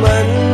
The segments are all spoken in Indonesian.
门。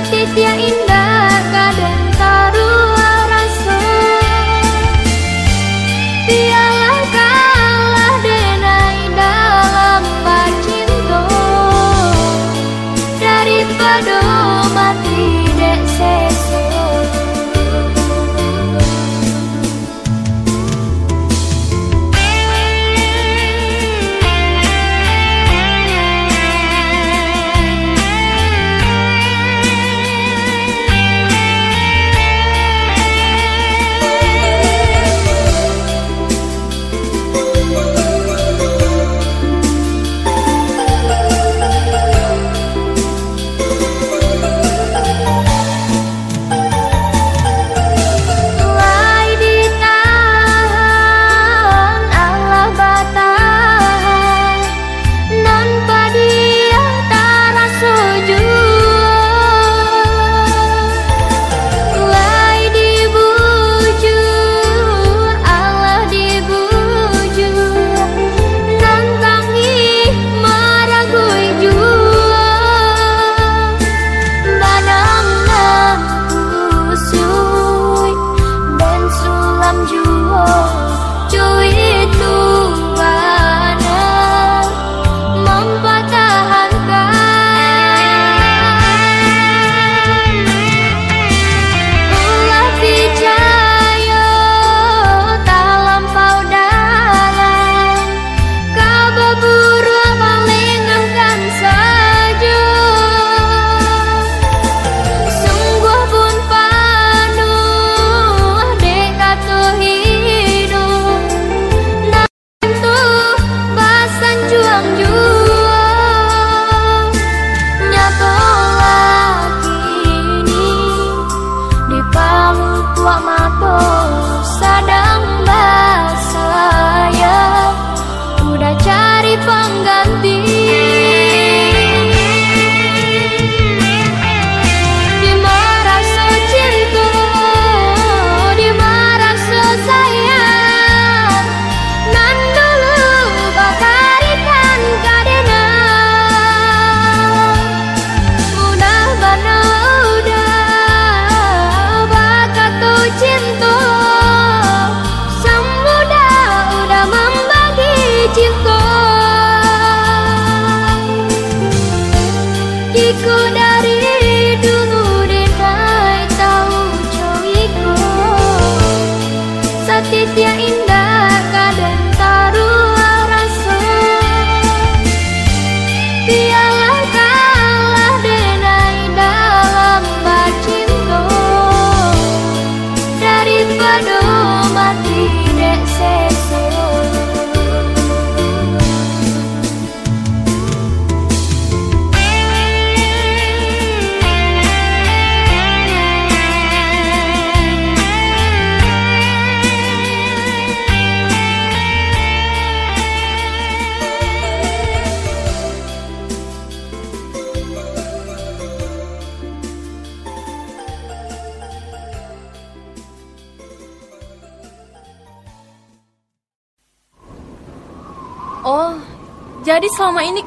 Jadi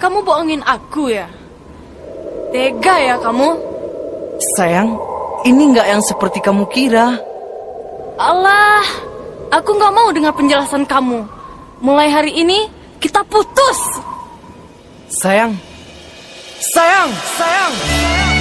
kamu bohongin aku ya? Tega ya kamu? Sayang, ini nggak yang seperti kamu kira. Allah, aku nggak mau dengar penjelasan kamu. Mulai hari ini kita putus. Sayang, sayang, sayang.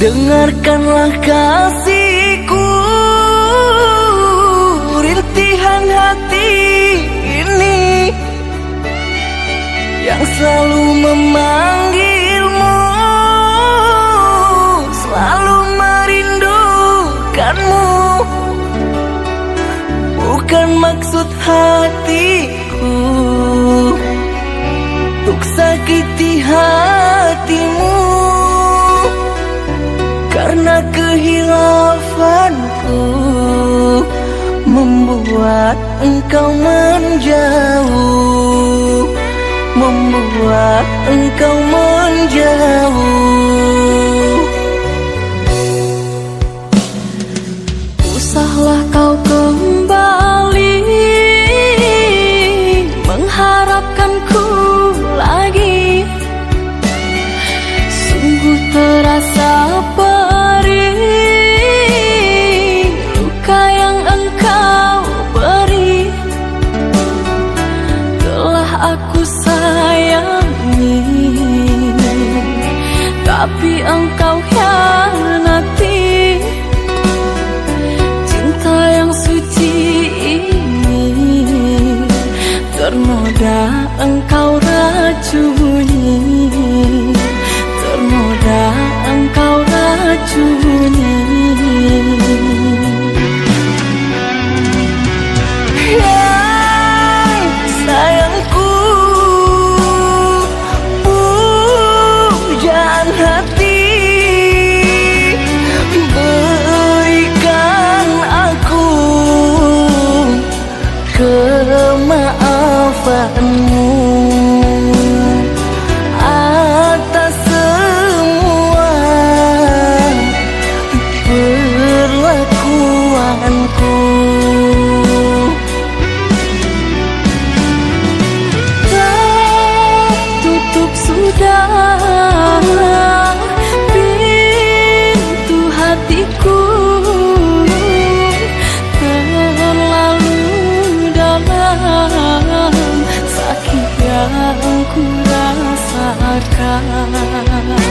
Dengarkanlah kasihku. Rintihan hati ini Yang selalu memanggilmu. Selalu merindukanmu. Bukan maksud hatiku Untuk sakiti hati. khurafanku Membuat engkau menjauh Membuat engkau menjauh. Usahlah Jakarta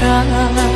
山